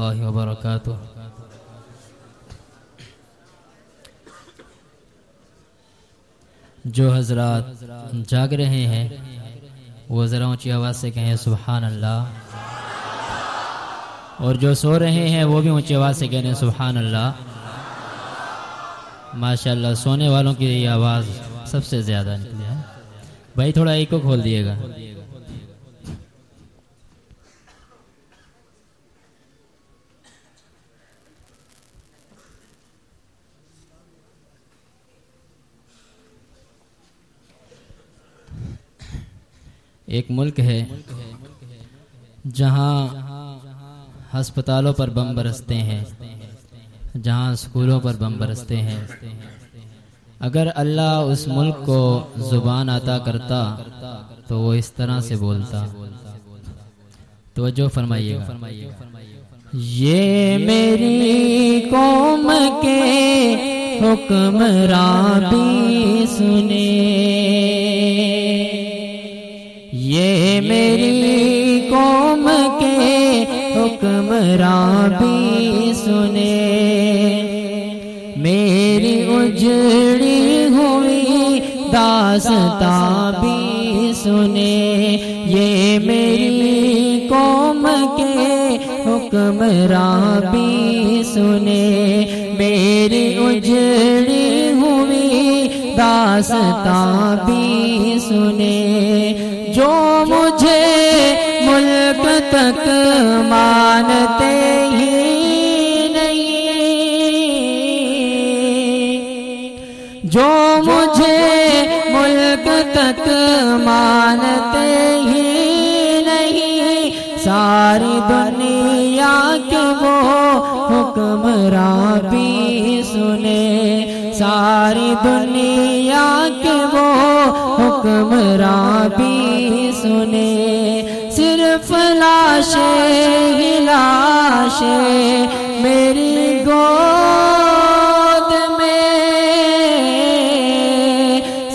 اللہ وبرکاتہ۔ جو حضرات جاگ رہے ہیں، وہ ذرا اونچی آواز سے کہیں سبحان اللہ۔ اور جو سو رہے ہیں، وہ بھی اونچی آواز سے کہنے سبحان اللہ۔ ماشاء اللہ سونے والوں کی یہ آواز سب سے زیادہ نکلی ہے۔ بھائی، تھوڑا ایک کو کھول دیے گا۔ ایک ملک ہے جہاں ہسپتالوں پر بم برستے ہیں، جہاں اسکولوں پر بم برستے ہیں۔ اگر اللہ اس ملک کو زبان عطا کرتا تو وہ اس طرح سے بولتا۔ توجہ فرمائیے گا۔ یہ میری قوم کے حکمران بھی سنے بھی سنے۔ میری اجڑی ہوئی داستا بھی سنے۔ یہ میری قوم کے حکمران بھی سنے۔ میری اجڑی ہوئی داستا بھی سنے۔ جو مجھے ملک تک مانتے ہی نہیں۔ جو مجھے ملک تک مانتے ہی نہیں، ساری دنیا کے وہ حکمراں بھی سنے۔ ساری دنیا کے وہ حکمراں بھی سنے۔ صرف لاشیں ہی لاشیں میری گود میں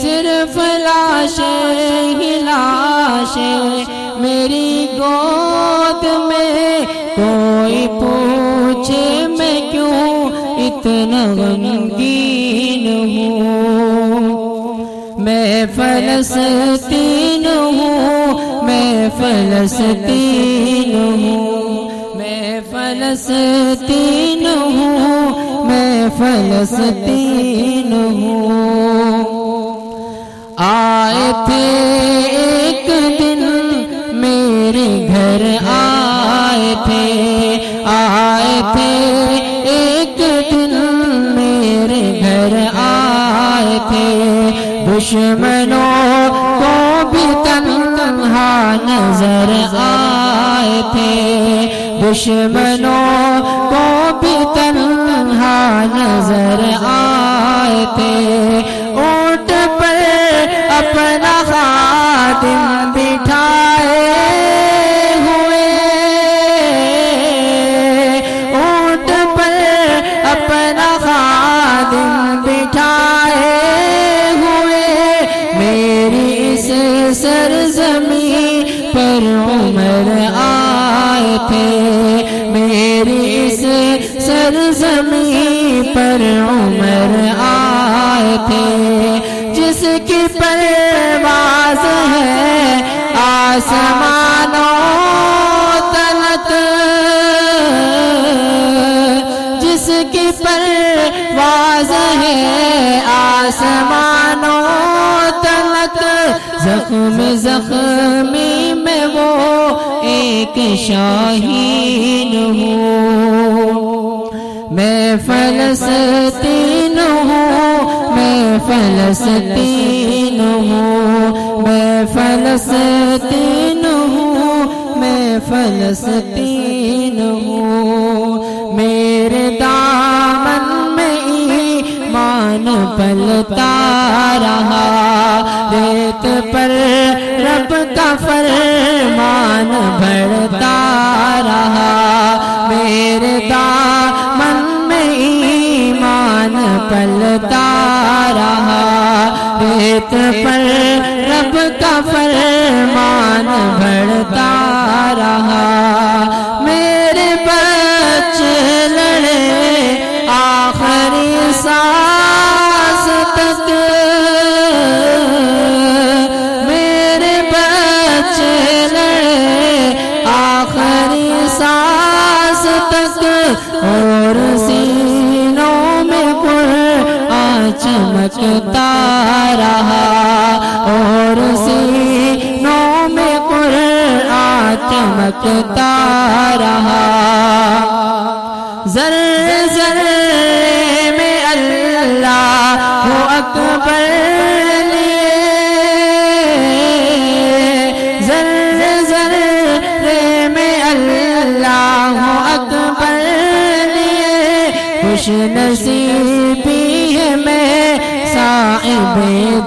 صرف لاشیں ہی لاشیں میری گود میں کوئی پوچھے میں کیوں اتنا غمگین میں فلسطین ہوں میں فلسطین ہوں میں فلسطین ہوں میں فلسطین ہوں۔ آئے تھے ایک دن، میرے گھر آئے تھے آئے تھے ایک دن، میرے گھر آئے تھے۔ دشمنوں کو بھی تنہا نظر آئے تھے۔ دشمنوں کو بھی تنہا نظر آئے تھے۔ اس سرزمین پر عمر آئے تھے۔ میری اس سرزمین پر عمر آئے تھے۔ جس کی پرواز ہے آسمانوں تلت۔ جس کی پرواز ہے آسمانوں زخم زخمی میں وہ ایک شاہین ہوں۔ میں فلسطین ہوں، میں فلسطین ہوں۔ میں فلسطین ہوں، میں فلسطین ہوں۔ میرے دامن میں ایمان پلتا رہا۔ بڑھتا رہا۔ میرے دامن میں ایمان پلتا رہا۔ ریت پر رب کا فرمان بڑھتا رہا۔ چمکتا رہا اور سینوں میں قرآن چمکتا رہا۔ زر زر میں اللہ اکبر اکبر خوش نصیبی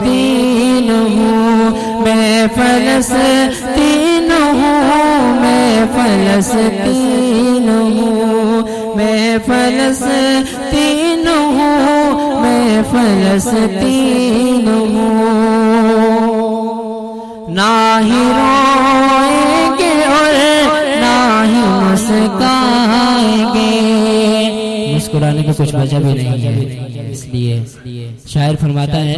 دین ہوں، میں فلسطین ہوں، میں فلسطین ہوں، میں فلسطین ہوں، میں فلسطین ہوں۔ نہ ہی روئیں گے اور نہ ہی مسکائیں گے۔ مسکرانے کا کچھ وجہ بھی نہیں ہے۔ اس لیے۔ شاعر فرماتا ہے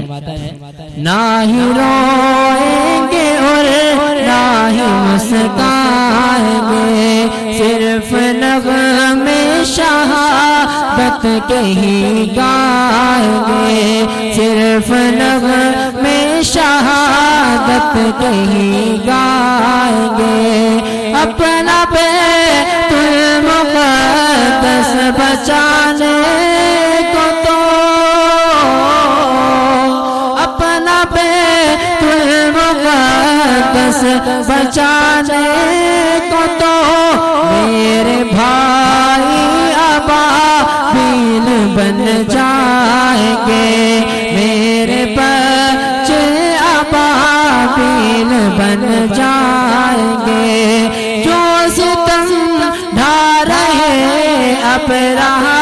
نہ ہی روئیں گے اور نہ ہی مسکائیں گے صرف نغمے شہادت کے ہی گائیں گے صرف نغمے شہادت کے ہی گائیں گے مقدس بچانے کو تو میرے بھائی ابا بیل بن جائیں گے۔ میرے بچے ابا بیل بن جائیں گے۔ جو ستم ڈھا رہے اب رہا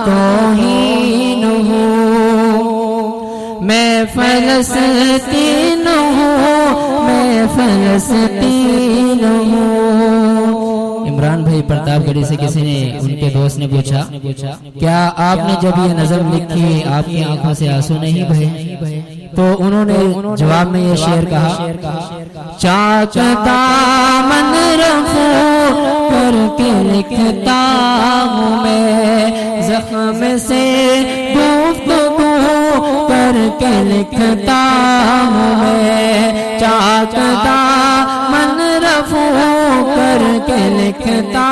سامان تو ہی ہوں میں فلسطین ہوں میں فلسطین ہوں عمران بھائی پرتاپ گڑھی سے کسی نے ان کے دوست نے پوچھا، کیا آپ نے جب یہ نظم لکھی، آپ کی آنکھوں سے آنسو نہیں بھائی تو انہوں نے جواب میں یہ شعر کہا چاک دامن رفو کر کے لکھتا ہوں میں زخم سے گفتگو کر کے لکھتا ہوں میں چاک دامن رفو کر کے لکھتا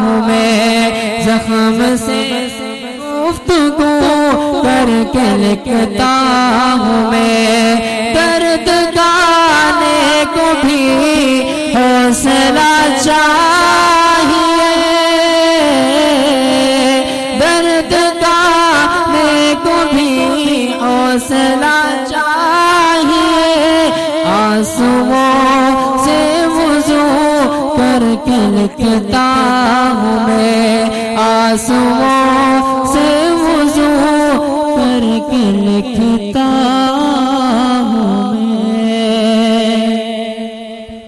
ہوں میں زخم سے گفتگو کر کے لکھتا ہوں میں آنسوؤں سے وضو پر کے لکھتا ہوں میں۔ آنسوؤں سے وضو کر کے لکھتا